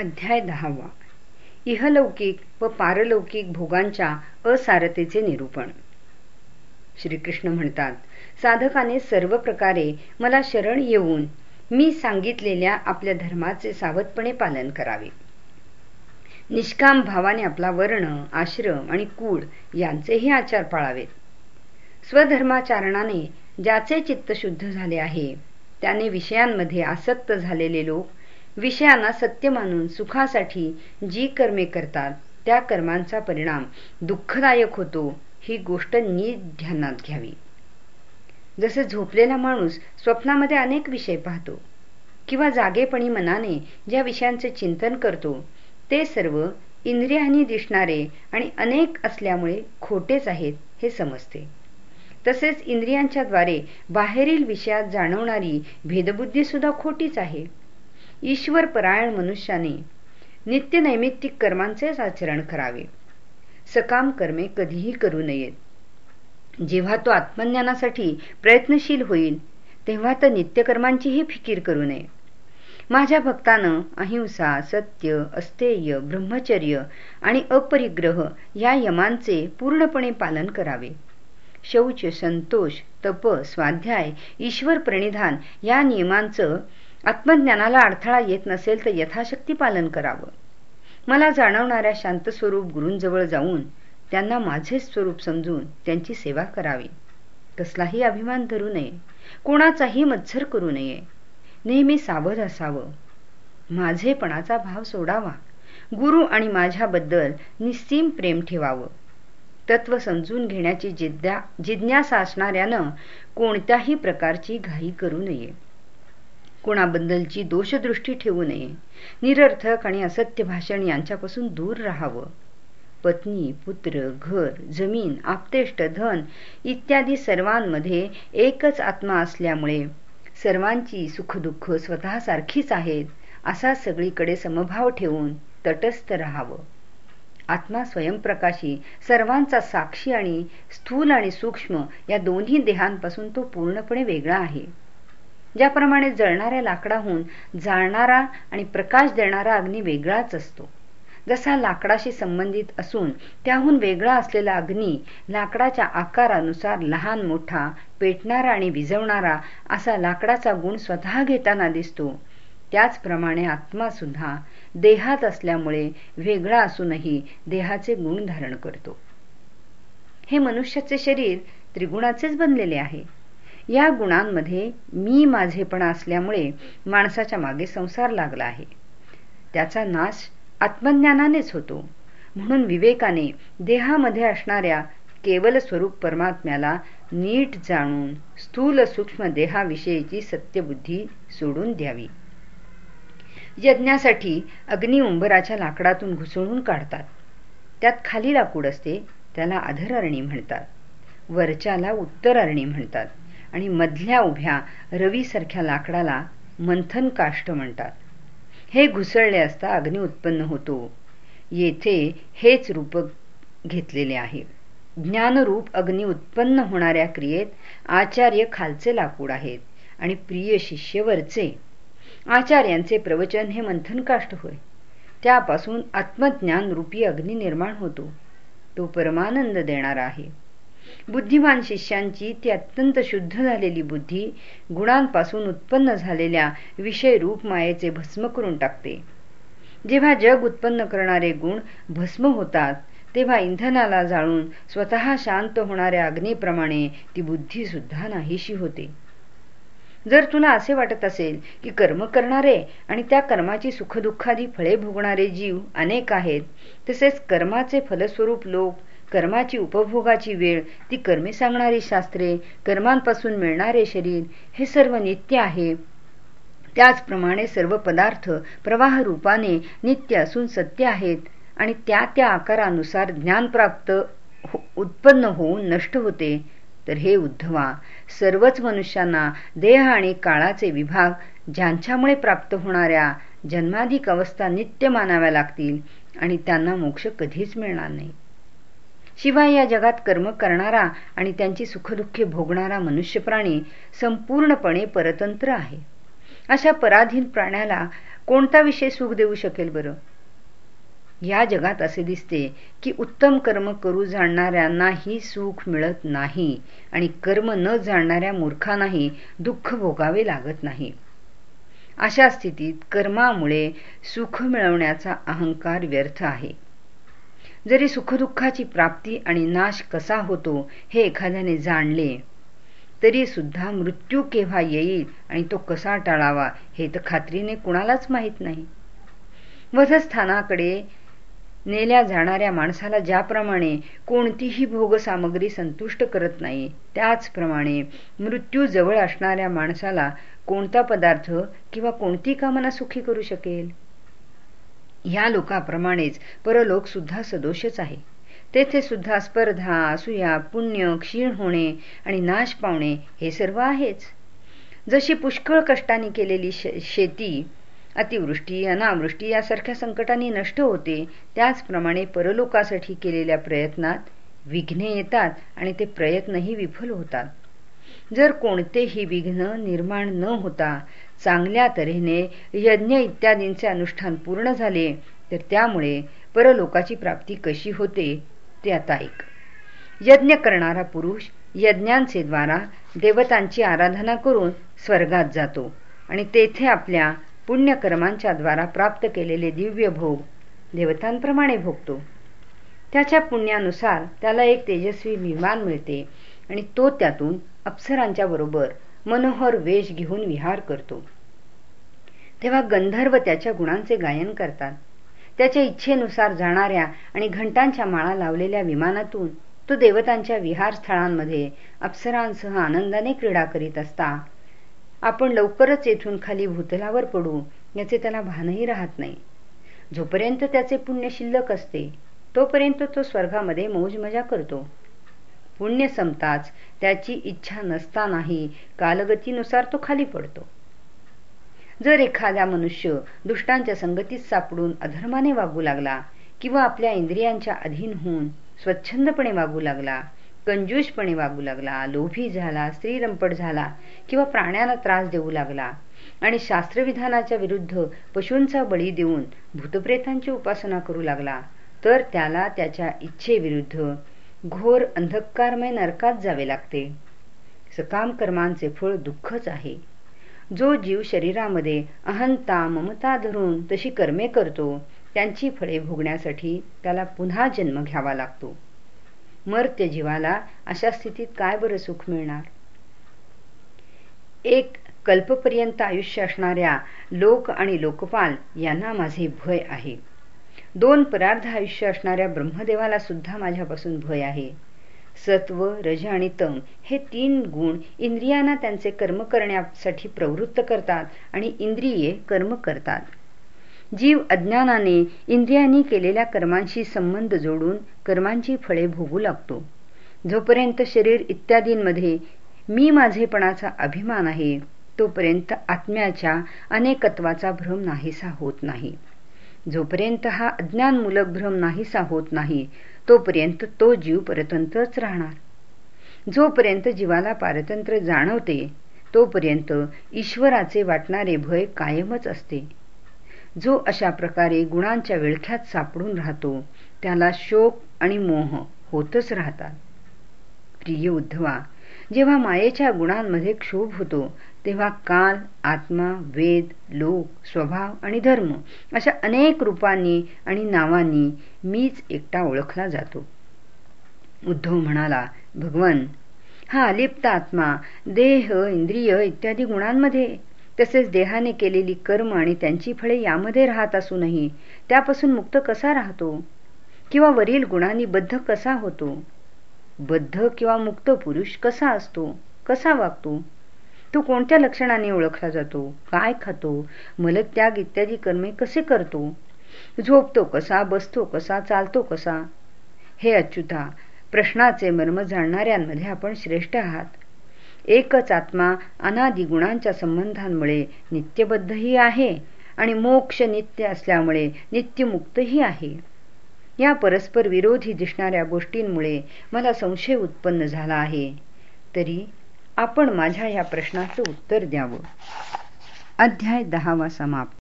अध्याय दहावा. इहलौकिक व पारलौकिक भोगांच्या असारतेचे निरूपण. श्रीकृष्ण म्हणतात साधकाने सर्व प्रकारे मला शरण येऊन मी सांगितलेल्या आपल्या धर्माचे सावधपणे पालन करावे. निष्काम भावाने आपला वर्ण आश्रम आणि कूड यांचेही आचार पाळावेत. स्वधर्माचारणाने ज्याचे चित्त शुद्ध झाले आहे त्याने विषयांमध्ये आसक्त झालेले लोक विषयांना सत्य मानून सुखासाठी जी कर्मे करतात त्या कर्मांचा परिणाम दुःखदायक होतो ही गोष्ट नीट ध्यानात घ्यावी. जसे झोपलेला माणूस स्वप्नामध्ये अनेक विषय पाहतो किंवा जागेपणी मनाने ज्या विषयांचे चिंतन करतो ते सर्व इंद्रियांनी दिसणारे आणि अनेक असल्यामुळे खोटेच आहेत हे समजते. तसेच इंद्रियांच्या द्वारे बाहेरील विषयात जाणवणारी भेदबुद्धी सुद्धा खोटीच आहे. ईश्वर परायण मनुष्याने नित्य नैमित्तिक कर्मांचेच आचरण करावे. सकाम कर्मे कधीही करू नयेत. जेव्हा तो आत्मज्ञानासाठी प्रयत्नशील होईल तेव्हा तर नित्यकर्मांचीही फिकीर करू नये. माझ्या भक्तानं अहिंसा सत्य अस्तेय ब्रह्मचर्य आणि अपरिग्रह या यमांचे पूर्णपणे पालन करावे. शौच संतोष तप स्वाध्याय ईश्वर प्रणिधान या नियमांचं आत्मज्ञानाला अडथळा येत नसेल तर यथाशक्ती पालन करावं. मला जाणवणाऱ्या शांत स्वरूप गुरूंजवळ जाऊन त्यांना माझे स्वरूप समजून त्यांची सेवा करावी. कसलाही अभिमान धरू नये. कोणाचाही मत्सर करू नये. नेहमी सावध असावं. माझेपणाचा भाव सोडावा. गुरु आणि माझ्याबद्दल निस्सीम प्रेम ठेवावं. तत्व समजून घेण्याची जिद्या जिज्ञासा असणाऱ्यानं कोणत्याही प्रकारची घाई करू नये. कोणाबद्दलची दोषदृष्टी ठेवू नये. निरर्थक आणि असत्य भाषण यांच्यापासून दूर राहावं. पत्नी पुत्र घर जमीन आपतेष्ट धन इत्यादी सर्वांमध्ये एकच आत्मा असल्यामुळे सर्वांची सुखदुःख स्वतःसारखीच आहेत असा सगळीकडे समभाव ठेवून तटस्थ राहावं. आत्मा स्वयंप्रकाशी सर्वांचा साक्षी आणि स्थूल आणि सूक्ष्म या दोन्ही देहांपासून तो पूर्णपणे वेगळा आहे. ज्याप्रमाणे जळणाऱ्या लाकडाहून जाळणारा आणि प्रकाश देणारा अग्नी वेगळाच असतो. जसा लाकडाशी संबंधित असून त्याहून वेगळा असलेला अग्नी लाकडाच्या आकारानुसार लहान मोठा पेटणारा आणि विजवणारा असा लाकडाचा गुण स्वतः घेताना दिसतो. त्याचप्रमाणे आत्मा सुद्धा देहात असल्यामुळे वेगळा असूनही देहाचे गुण धारण करतो. हे मनुष्याचे शरीर त्रिगुणाचेच बनलेले आहे. या गुणांमध्ये मी माझेपणा असल्यामुळे माणसाच्या मागे संसार लागला आहे. त्याचा नाश आत्मज्ञानानेच होतो. म्हणून विवेकाने देहामध्ये असणाऱ्या केवल स्वरूप परमात्म्याला नीट जाणून स्थूल सूक्ष्म देहाविषयीची सत्यबुद्धी सोडून द्यावी. यज्ञासाठी अग्नी उंबराच्या लाकडातून घुसळून काढतात. त्यात खाली लाकूड असते त्याला अधरअरणी म्हणतात. वरच्याला उत्तररणी म्हणतात. आणि मधल्या उभ्या रवीसारख्या लाकडाला मंथन काष्ट म्हणतात. हे घुसळले असता अग्नी उत्पन्न होतो. येथे हेच रूप घेतलेले आहे. ज्ञानरूप अग्नी उत्पन्न होणाऱ्या क्रियेत आचार्य खालचे लाकूड आहेत आणि प्रिय शिष्य वरचे. आचार्यांचे प्रवचन हे मंथन काष्ट होय. त्यापासून आत्मज्ञान रूपी अग्नी निर्माण होतो. तो परमानंद देणारा आहे. बुद्धिमान शिष्यांची ती अत्यंत शुद्ध झालेली बुद्धी गुणांपासून उत्पन्न झालेल्या विषयरूप मायेचे भस्म करून टाकते. जेव्हा जग उत्पन्न करणारे गुण भस्म होतात तेव्हा इंधनाला जाळून स्वतः शांत होणाऱ्या अग्नीप्रमाणे ती बुद्धी सुद्धा नाहीशी होते. जर तुला असे वाटत असेल की कर्म करणारे आणि त्या कर्माची सुखदुःखादी फळे भोगणारे जीव अनेक आहेत तसेच कर्माचे फलस्वरूप लोक कर्माची उपभोगाची वेळ ती कर्मे सांगणारी शास्त्रे कर्मांपासून मिळणारे शरीर हे सर्व नित्य आहे. त्याचप्रमाणे सर्व पदार्थ प्रवाह रूपाने नित्य असून सत्य आहेत आणि त्या त्या आकारानुसार ज्ञान प्राप्त हो, उत्पन्न होऊन नष्ट होते. तर हे उद्धवा सर्वच मनुष्यांना देह आणि काळाचे विभाग ज्यांच्यामुळे प्राप्त होणाऱ्या जन्माधिक अवस्था नित्य मानाव्या लागतील आणि त्यांना मोक्ष कधीच मिळणार नाही. शिवाय या जगात कर्म करणारा आणि त्यांची सुखदुःखे भोगणारा मनुष्य प्राणी संपूर्णपणे परतंत्र आहे. अशा पराधीन प्राण्याला कोणता विषय सुख देऊ शकेल बरं? या जगात असे दिसते की उत्तम कर्म करू जाणणाऱ्यांनाही सुख मिळत नाही आणि कर्म न जाणणाऱ्या मूर्खांनाही दुःख भोगावे लागत नाही. अशा स्थितीत कर्मामुळे सुख मिळवण्याचा अहंकार व्यर्थ आहे. जरी सुखदुःखाची प्राप्ती आणि नाश कसा होतो हे एखाद्याने जाणले तरी सुद्धा मृत्यू केव्हा येईल आणि तो कसा टाळावा हे तर खात्रीने कुणालाच माहीत नाही. वधस्थानाकडे नेल्या जाणाऱ्या माणसाला ज्याप्रमाणे कोणतीही भोगसामग्री संतुष्ट करत नाही त्याचप्रमाणे मृत्यू जवळ असणाऱ्या माणसाला कोणता पदार्थ किंवा कोणती कामना सुखी करू शकेल? या लोकाप्रमाणेच परलोक सुद्धा सदोषच आहे. तेथे सुद्धा स्पर्धा असूया पुण्य क्षीण होणे आणि नाश पावणे हे सर्व आहेच. जशी पुष्कळ कष्टाने केलेली शेती अतिवृष्टी अनावृष्टी यासारख्या संकटांनी नष्ट होते त्याचप्रमाणे परलोकासाठी केलेल्या प्रयत्नात विघ्ने येतात आणि ते प्रयत्नही विफल होतात. जर कोणतेही विघ्न निर्माण न होता चांगल्या तऱ्हेने यज्ञ इत्यादींचे अनुष्ठान पूर्ण झाले तर त्यामुळे परलोकाची प्राप्ती कशी होते ते आता ऐक. यज्ञ करणारा पुरुष यज्ञांचे द्वारा देवतांची आराधना करून स्वर्गात जातो आणि तेथे आपल्या पुण्यकर्मांच्या द्वारा प्राप्त केलेले दिव्य भोग देवतांप्रमाणे भोगतो. त्याच्या पुण्यानुसार त्याला एक तेजस्वी विमान मिळते आणि तो त्यातून अप्सरांच्या बरोबर मनोहर वेश घेऊन विहार करतो. तेव्हा गंधर्व त्याच्या गुणांचे गायन करतात. त्याच्या इच्छेनुसार जाणाऱ्या आणि घंटांच्या माळा लावलेल्या विमानातून तो देवतांच्या विहार स्थळांमध्ये अप्सरांसह आनंदाने क्रीडा करीत असता. आपण लवकरच येथून खाली भूतलावर पडू याचे त्याला भानही राहत नाही. जोपर्यंत त्याचे पुण्य शिल्लक असते तोपर्यंत तो स्वर्गामध्ये मौज मजा करतो. पुण्य संपताच त्याची इच्छा नसतानाही कालगतीनुसार तो खाली पडतो. जर एखादा मनुष्य दुष्टांच्या संगतीत सापडून अधर्माने वागू लागला किंवा आपल्या इंद्रियांच्या अधीन होऊन स्वच्छंदपणे वागू लागला कंजूषपणे वागू लागला लोभी झाला स्त्रीरंपट झाला किंवा प्राण्याला त्रास देऊ लागला आणि शास्त्रविधानाच्या विरुद्ध पशूंचा बळी देऊन भूतप्रेतांची उपासना करू लागला तर त्याला त्याच्या इच्छेविरुद्ध घोर अंधकारमय नरकात जावे लागते. सकाम कर्मांचे फळ दुःखच आहे. जो जीव शरीरामध्ये अहंता ममता धरून तशी कर्मे करतो त्यांची फळे भोगण्यासाठी त्याला पुन्हा जन्म घ्यावा लागतो. मर्त्य जीवाला अशा स्थितीत काय बरं सुख मिळणार? एक कल्पपर्यंत आयुष्य असणाऱ्या लोक आणि लोकपाल यांना माझे भय आहे. दोन परार्ध आयुष्य असणाऱ्या ब्रह्मदेवाला सुद्धा माझ्यापासून भय आहे. सत्व रज आणि तम हे तीन गुण इंद्रियांना त्यांचे कर्म करण्यासाठी प्रवृत्त करतात आणि इंद्रिये कर्म करतात. जीव अज्ञानाने इंद्रियांनी केलेल्या कर्मांशी संबंध जोडून कर्मांची फळे भोगू लागतो. जोपर्यंत शरीर इत्यादींमध्ये मी माझेपणाचा अभिमान आहे तोपर्यंत आत्म्याच्या अनेकत्वाचा भ्रम नाहीसा होत नाही. जोपर्यंत हा अज्ञानमूलक भ्रम नाहीसा होत नाही तोपर्यंत तो जीव परतंत्रच राहणार. जोपर्यंत जीवाला पारतंत्र जाणवते तोपर्यंत ईश्वराचे वाटणारे भय कायमच असते. जो अशा प्रकारे गुणांच्या विळख्यात सापडून राहतो त्याला शोक आणि मोह होतच राहतात. प्रिय उद्धवा जेव्हा मायेच्या गुणांमध्ये क्षोभ होतो तेव्हा काल आत्मा वेद लोक स्वभाव आणि धर्म अशा अनेक रूपांनी आणि नावांनी मीच एकटा ओळखला जातो. उद्धव म्हणाला भगवन हा अलिप्त आत्मा देह इंद्रिय इत्यादी गुणांमध्ये तसेच देहाने केलेली कर्म आणि त्यांची फळे यामध्ये राहत असूनही त्यापासून मुक्त कसा राहतो? किंवा वरील गुणांनी बद्ध कसा होतो? बद्ध किंवा मुक्त पुरुष कसा असतो? कसा वागतो? तो कोणत्या लक्षणाने ओळखला जातो? काय खातो? मलत्याग इत्यादी कर्मे कसे करतो? झोपतो कसा? बसतो कसा? चालतो कसा? हे अच्युता प्रश्नाचे मर्म जाणणाऱ्यांमध्ये आपण श्रेष्ठ आहात. एकच आत्मा अनादि गुणांच्या संबंधांमुळे नित्यबद्धही आहे आणि मोक्ष नित्य असल्यामुळे नित्यमुक्तही आहे. या परस्पर विरोधी दिसणाऱ्या गोष्टींमुळे मला संशय उत्पन्न झाला आहे. तरी आपण माझ्या या प्रश्नाचं उत्तर द्यावं. अध्याय दहावा समाप्त.